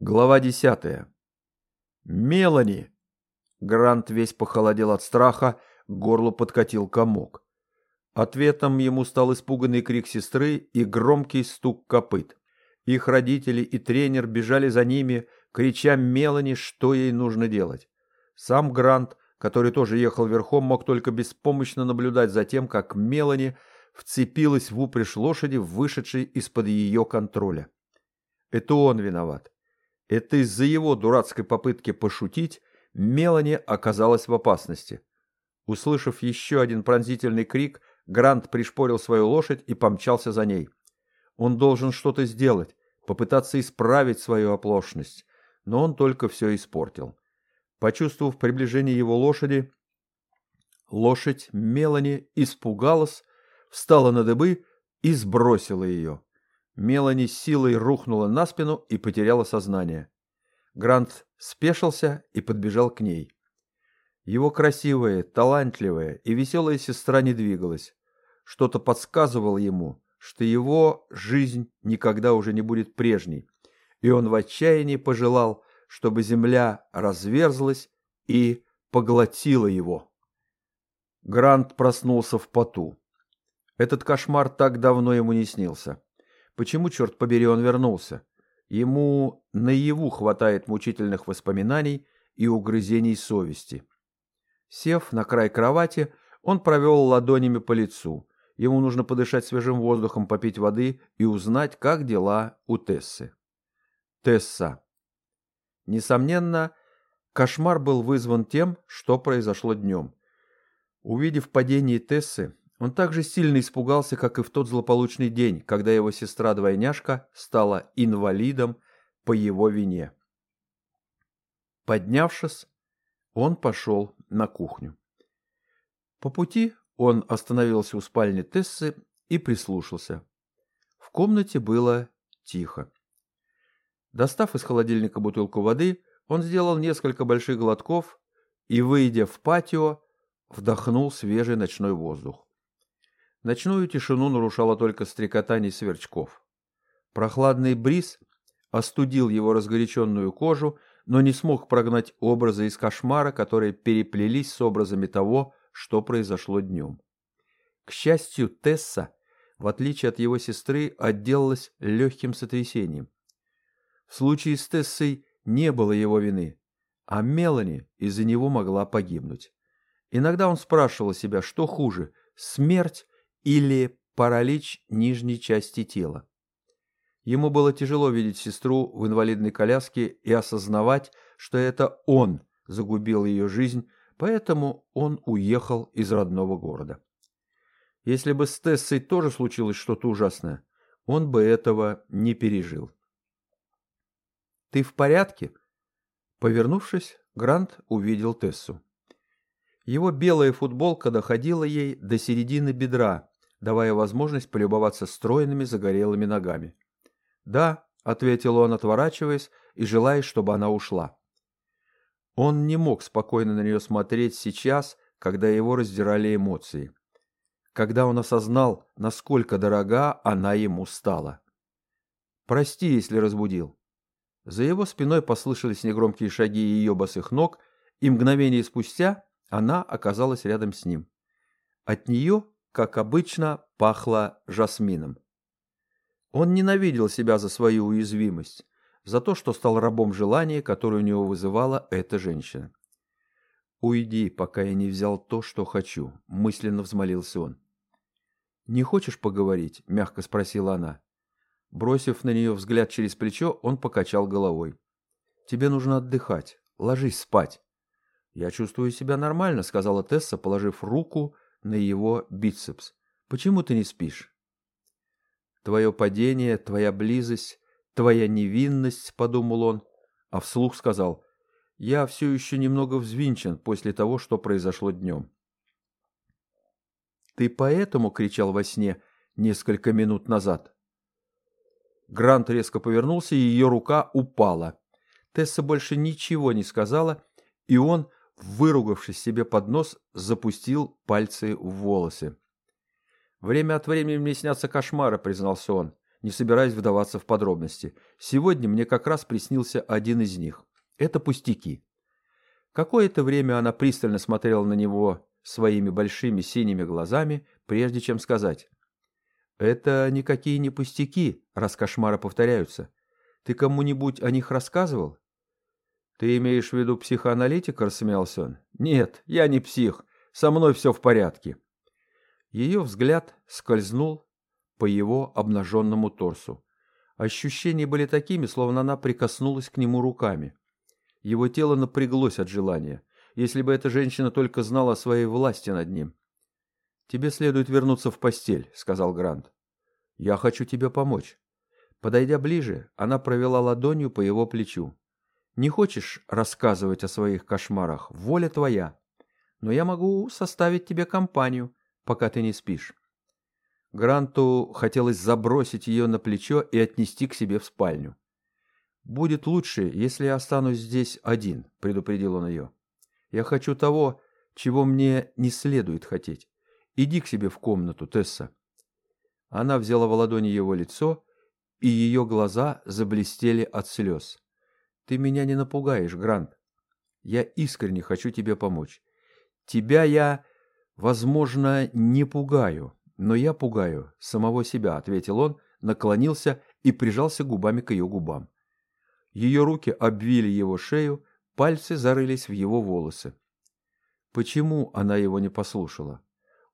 Глава десятая. «Мелани!» Грант весь похолодел от страха, к горлу подкатил комок. Ответом ему стал испуганный крик сестры и громкий стук копыт. Их родители и тренер бежали за ними, крича Мелани, что ей нужно делать. Сам Грант, который тоже ехал верхом, мог только беспомощно наблюдать за тем, как Мелани вцепилась в упряжь лошади, вышедшей из-под ее контроля. Это он виноват. Это из-за его дурацкой попытки пошутить Мелани оказалась в опасности. Услышав еще один пронзительный крик, Грант пришпорил свою лошадь и помчался за ней. Он должен что-то сделать, попытаться исправить свою оплошность, но он только все испортил. Почувствовав приближение его лошади, лошадь Мелани испугалась, встала на дыбы и сбросила ее. Мелани силой рухнула на спину и потеряла сознание. Грант спешился и подбежал к ней. Его красивая, талантливая и веселая сестра не двигалась. Что-то подсказывало ему, что его жизнь никогда уже не будет прежней, и он в отчаянии пожелал, чтобы земля разверзлась и поглотила его. Грант проснулся в поту. Этот кошмар так давно ему не снился. Почему, черт побери, он вернулся? Ему наяву хватает мучительных воспоминаний и угрызений совести. Сев на край кровати, он провел ладонями по лицу. Ему нужно подышать свежим воздухом, попить воды и узнать, как дела у Тессы. Тесса. Несомненно, кошмар был вызван тем, что произошло днем. Увидев падение Тессы, он так же сильно испугался, как и в тот злополучный день, когда его сестра-двойняшка стала инвалидом по его вине. Поднявшись, он пошел на кухню. По пути он остановился у спальни Тессы и прислушался. В комнате было тихо. Достав из холодильника бутылку воды, он сделал несколько больших глотков и, выйдя в патио, вдохнул свежий ночной воздух. Ночную тишину нарушало только стрекотание сверчков. Прохладный бриз остудил его разгоряченную кожу, но не смог прогнать образы из кошмара, которые переплелись с образами того, что произошло днем. К счастью, Тесса, в отличие от его сестры, отделалась легким сотрясением. В случае с Тессой не было его вины, а Мелани из-за него могла погибнуть. Иногда он спрашивал себя, что хуже – смерть или паралич нижней части тела. Ему было тяжело видеть сестру в инвалидной коляске и осознавать, что это он загубил ее жизнь, поэтому он уехал из родного города. Если бы с Тессой тоже случилось что-то ужасное, он бы этого не пережил. «Ты в порядке?» Повернувшись, Грант увидел Тессу. Его белая футболка доходила ей до середины бедра, давая возможность полюбоваться стройными загорелыми ногами. «Да», — ответил он, отворачиваясь и желая, чтобы она ушла. Он не мог спокойно на нее смотреть сейчас, когда его раздирали эмоции. Когда он осознал, насколько дорога она ему стала. «Прости, если разбудил». За его спиной послышались негромкие шаги ее босых ног, и мгновение спустя она оказалась рядом с ним. От нее как обычно, пахло жасмином. Он ненавидел себя за свою уязвимость, за то, что стал рабом желания, которое у него вызывала эта женщина. «Уйди, пока я не взял то, что хочу», — мысленно взмолился он. «Не хочешь поговорить?» — мягко спросила она. Бросив на нее взгляд через плечо, он покачал головой. «Тебе нужно отдыхать. Ложись спать». «Я чувствую себя нормально», — сказала Тесса, положив руку на его бицепс. «Почему ты не спишь?» «Твое падение, твоя близость, твоя невинность», — подумал он, а вслух сказал, «Я все еще немного взвинчен после того, что произошло днем». «Ты поэтому кричал во сне несколько минут назад?» Грант резко повернулся, и ее рука упала. Тесса больше ничего не сказала, и он выругавшись себе под нос, запустил пальцы в волосы. «Время от времени мне снятся кошмары», — признался он. не собираясь вдаваться в подробности. «Сегодня мне как раз приснился один из них. Это пустяки». Какое-то время она пристально смотрела на него своими большими синими глазами, прежде чем сказать. «Это никакие не пустяки, раз кошмары повторяются. Ты кому-нибудь о них рассказывал?» «Ты имеешь в виду психоаналитика?» – рассмеялся он. «Нет, я не псих. Со мной все в порядке». Ее взгляд скользнул по его обнаженному торсу. Ощущения были такими, словно она прикоснулась к нему руками. Его тело напряглось от желания, если бы эта женщина только знала о своей власти над ним. «Тебе следует вернуться в постель», — сказал Грант. «Я хочу тебе помочь». Подойдя ближе, она провела ладонью по его плечу. «Не хочешь рассказывать о своих кошмарах? Воля твоя. Но я могу составить тебе компанию, пока ты не спишь». Гранту хотелось забросить ее на плечо и отнести к себе в спальню. «Будет лучше, если я останусь здесь один», — предупредил он ее. «Я хочу того, чего мне не следует хотеть. Иди к себе в комнату, Тесса». Она взяла в ладони его лицо, и ее глаза заблестели от слез. «Ты меня не напугаешь, Грант. Я искренне хочу тебе помочь. Тебя я, возможно, не пугаю, но я пугаю самого себя», — ответил он, наклонился и прижался губами к ее губам. Ее руки обвили его шею, пальцы зарылись в его волосы. Почему она его не послушала?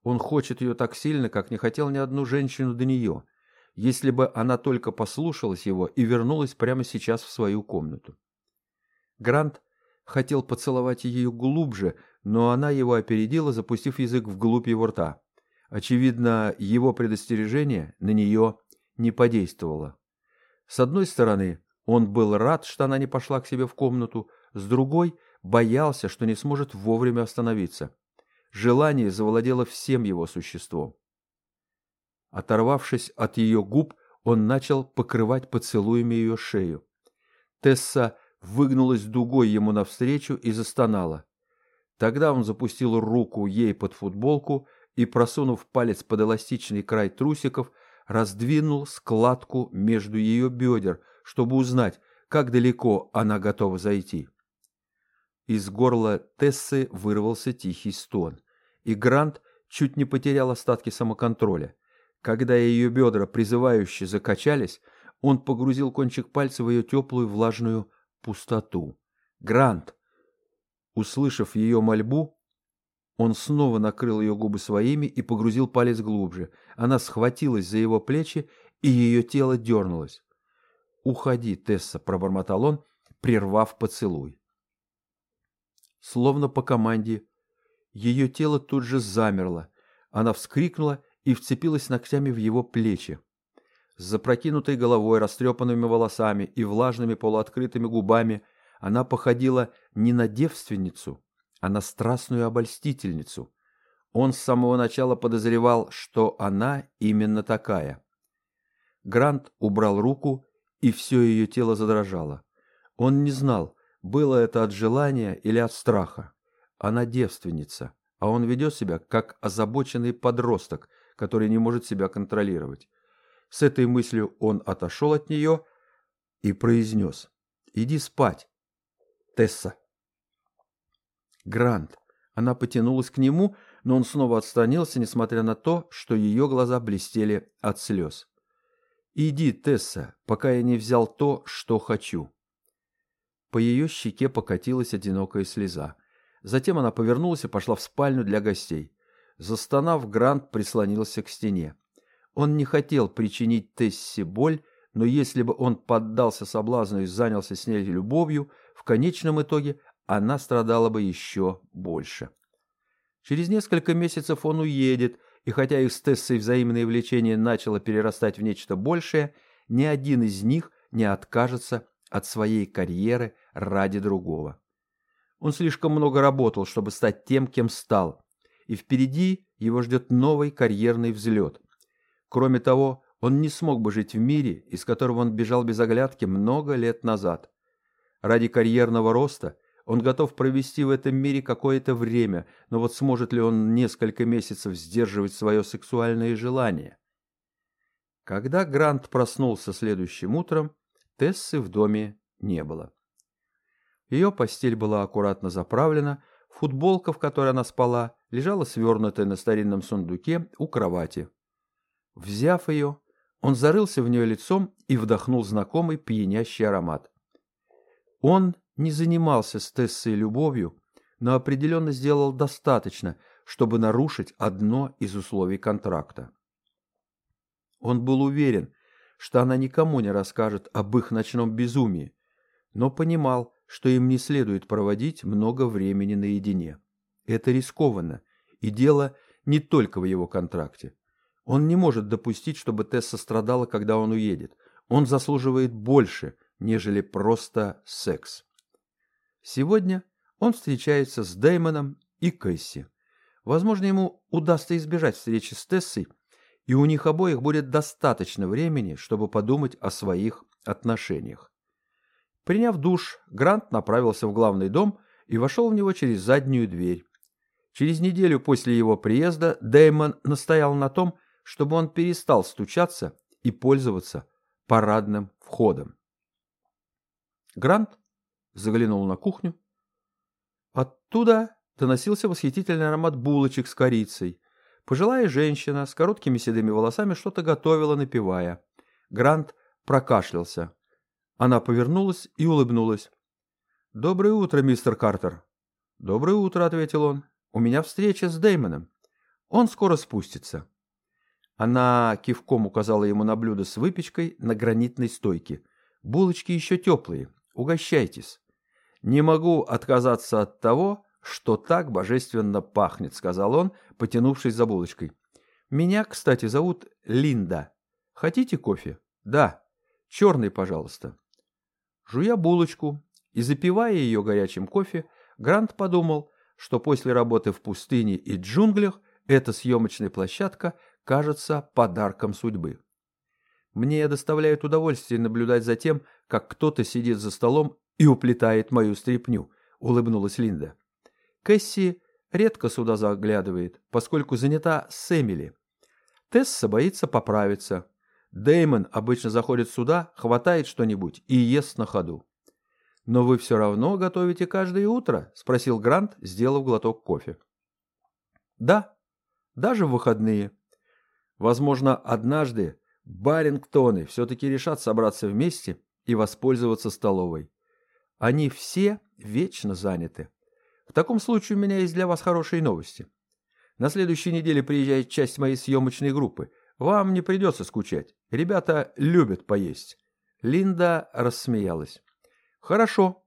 Он хочет ее так сильно, как не хотел ни одну женщину до нее, если бы она только послушалась его и вернулась прямо сейчас в свою комнату. Грант хотел поцеловать ее глубже, но она его опередила, запустив язык вглубь его рта. Очевидно, его предостережение на нее не подействовало. С одной стороны, он был рад, что она не пошла к себе в комнату, с другой – боялся, что не сможет вовремя остановиться. Желание завладело всем его существом. Оторвавшись от ее губ, он начал покрывать поцелуями ее шею. Тесса выгнулась дугой ему навстречу и застонала. Тогда он запустил руку ей под футболку и, просунув палец под эластичный край трусиков, раздвинул складку между ее бедер, чтобы узнать, как далеко она готова зайти. Из горла Тессы вырвался тихий стон, и Грант чуть не потерял остатки самоконтроля. Когда ее бедра призывающе закачались, он погрузил кончик пальца в ее теплую влажную пустоту. «Грант!» Услышав ее мольбу, он снова накрыл ее губы своими и погрузил палец глубже. Она схватилась за его плечи, и ее тело дернулось. «Уходи, Тесса», — пробормотал он, прервав поцелуй. Словно по команде, ее тело тут же замерло. Она вскрикнула и вцепилась ногтями в его плечи. С запрокинутой головой, растрепанными волосами и влажными полуоткрытыми губами она походила не на девственницу, а на страстную обольстительницу. Он с самого начала подозревал, что она именно такая. Грант убрал руку, и все ее тело задрожало. Он не знал, было это от желания или от страха. Она девственница, а он ведет себя как озабоченный подросток, который не может себя контролировать. С этой мыслью он отошел от нее и произнес «Иди спать, Тесса». Грант. Она потянулась к нему, но он снова отстранился, несмотря на то, что ее глаза блестели от слез. «Иди, Тесса, пока я не взял то, что хочу». По ее щеке покатилась одинокая слеза. Затем она повернулась и пошла в спальню для гостей. Застонав, Грант прислонился к стене. Он не хотел причинить Тессе боль, но если бы он поддался соблазну и занялся с ней любовью, в конечном итоге она страдала бы еще больше. Через несколько месяцев он уедет, и хотя их с Тессой взаимное влечение начало перерастать в нечто большее, ни один из них не откажется от своей карьеры ради другого. Он слишком много работал, чтобы стать тем, кем стал, и впереди его ждет новый карьерный взлет. Кроме того, он не смог бы жить в мире, из которого он бежал без оглядки много лет назад. Ради карьерного роста он готов провести в этом мире какое-то время, но вот сможет ли он несколько месяцев сдерживать свое сексуальное желание? Когда Грант проснулся следующим утром, Тессы в доме не было. Ее постель была аккуратно заправлена, футболка, в которой она спала, лежала свернутая на старинном сундуке у кровати. Взяв ее, он зарылся в нее лицом и вдохнул знакомый пьянящий аромат. Он не занимался с Тессой любовью, но определенно сделал достаточно, чтобы нарушить одно из условий контракта. Он был уверен, что она никому не расскажет об их ночном безумии, но понимал, что им не следует проводить много времени наедине. Это рискованно, и дело не только в его контракте. Он не может допустить, чтобы Тесса страдала, когда он уедет. Он заслуживает больше, нежели просто секс. Сегодня он встречается с Дэймоном и Кэсси. Возможно, ему удастся избежать встречи с Тессой, и у них обоих будет достаточно времени, чтобы подумать о своих отношениях. Приняв душ, Грант направился в главный дом и вошел в него через заднюю дверь. Через неделю после его приезда Дэймон настоял на том, чтобы он перестал стучаться и пользоваться парадным входом. Грант заглянул на кухню. Оттуда доносился восхитительный аромат булочек с корицей. Пожилая женщина с короткими седыми волосами что-то готовила, напевая. Грант прокашлялся. Она повернулась и улыбнулась. «Доброе утро, мистер Картер». «Доброе утро», — ответил он. «У меня встреча с Дэймоном. Он скоро спустится». Она кивком указала ему на блюдо с выпечкой на гранитной стойке. «Булочки еще теплые. Угощайтесь». «Не могу отказаться от того, что так божественно пахнет», — сказал он, потянувшись за булочкой. «Меня, кстати, зовут Линда. Хотите кофе?» «Да. Черный, пожалуйста». Жуя булочку и запивая ее горячим кофе, Грант подумал, что после работы в пустыне и джунглях эта съемочная площадка кажется подарком судьбы. Мне доставляет удовольствие наблюдать за тем, как кто-то сидит за столом и уплетает мою стряпню, улыбнулась Линда. Кэсси редко сюда заглядывает, поскольку занята с Эмили. Тесса боится поправиться. Дэймон обычно заходит сюда, хватает что-нибудь и ест на ходу. «Но вы все равно готовите каждое утро?» – спросил Грант, сделав глоток кофе. «Да, даже в выходные. Возможно, однажды Барингтоны все-таки решат собраться вместе и воспользоваться столовой. Они все вечно заняты. В таком случае у меня есть для вас хорошие новости. На следующей неделе приезжает часть моей съемочной группы. Вам не придется скучать. Ребята любят поесть. Линда рассмеялась. Хорошо.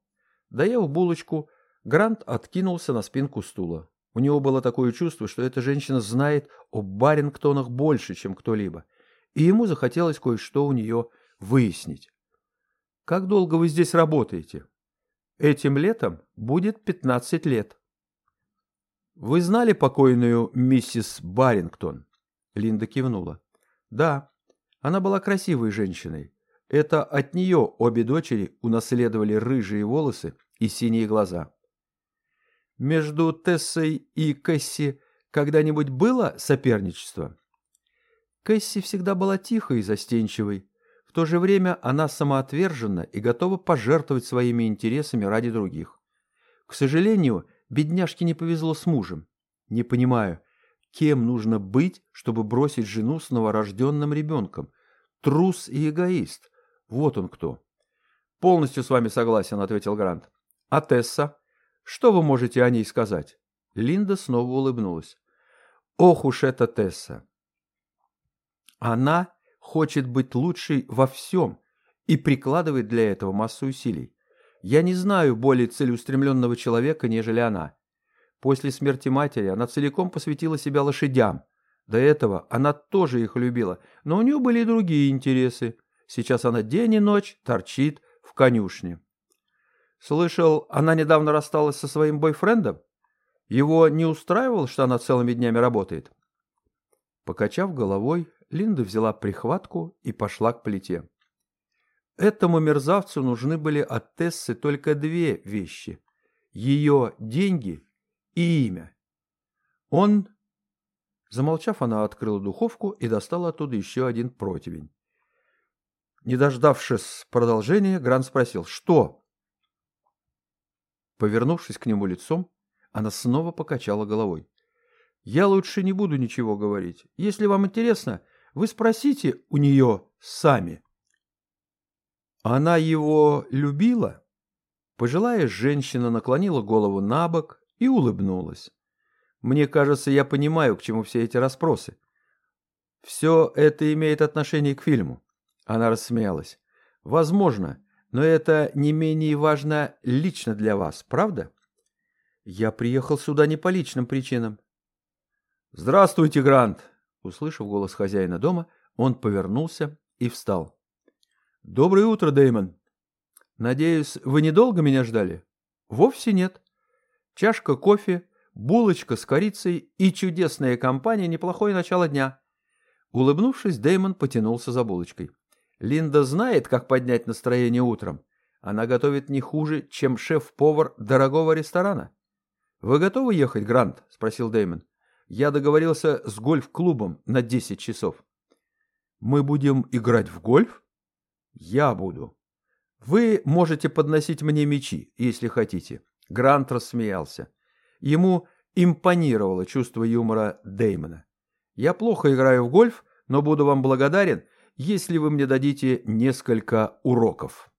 Доев булочку, Грант откинулся на спинку стула. У него было такое чувство, что эта женщина знает о Барингтонах больше, чем кто-либо, и ему захотелось кое-что у нее выяснить. «Как долго вы здесь работаете?» «Этим летом будет 15 лет». «Вы знали покойную миссис Барингтон?» Линда кивнула. «Да, она была красивой женщиной. Это от нее обе дочери унаследовали рыжие волосы и синие глаза». Между Тессой и Кэсси когда-нибудь было соперничество? Кэсси всегда была тихой и застенчивой. В то же время она самоотвержена и готова пожертвовать своими интересами ради других. К сожалению, бедняжке не повезло с мужем. Не понимаю, кем нужно быть, чтобы бросить жену с новорожденным ребенком? Трус и эгоист. Вот он кто. «Полностью с вами согласен», — ответил Грант. «А Тесса?» Что вы можете о ней сказать?» Линда снова улыбнулась. «Ох уж эта Тесса!» Она хочет быть лучшей во всем и прикладывает для этого массу усилий. Я не знаю более целеустремленного человека, нежели она. После смерти матери она целиком посвятила себя лошадям. До этого она тоже их любила, но у нее были и другие интересы. Сейчас она день и ночь торчит в конюшне. Слышал, она недавно рассталась со своим бойфрендом? Его не устраивало, что она целыми днями работает? Покачав головой, Линда взяла прихватку и пошла к плите. Этому мерзавцу нужны были от Тессы только две вещи – ее деньги и имя. Он Замолчав, она открыла духовку и достала оттуда еще один противень. Не дождавшись продолжения, Грант спросил «Что?». Повернувшись к нему лицом, она снова покачала головой. «Я лучше не буду ничего говорить. Если вам интересно, вы спросите у нее сами». Она его любила? Пожилая женщина наклонила голову на бок и улыбнулась. Мне кажется, я понимаю, к чему все эти расспросы. Все это имеет отношение к фильму. Она рассмеялась. Возможно, но это не менее важно лично для вас, правда? Я приехал сюда не по личным причинам. Здравствуйте, Грант. Услышав голос хозяина дома, он повернулся и встал. Доброе утро, Дэймон. Надеюсь, вы недолго меня ждали? Вовсе нет. Чашка кофе, булочка с корицей и чудесная компания – неплохое начало дня. Улыбнувшись, Дэймон потянулся за булочкой. Линда знает, как поднять настроение утром. Она готовит не хуже, чем шеф-повар дорогого ресторана. «Вы готовы ехать, Грант?» – спросил Дэймон. «Я договорился с гольф-клубом на 10 часов». «Мы будем играть в гольф?» «Я буду. Вы можете подносить мне мячи, если хотите». Грант рассмеялся. Ему импонировало чувство юмора Дэймона. «Я плохо играю в гольф, но буду вам благодарен, если вы мне дадите несколько уроков».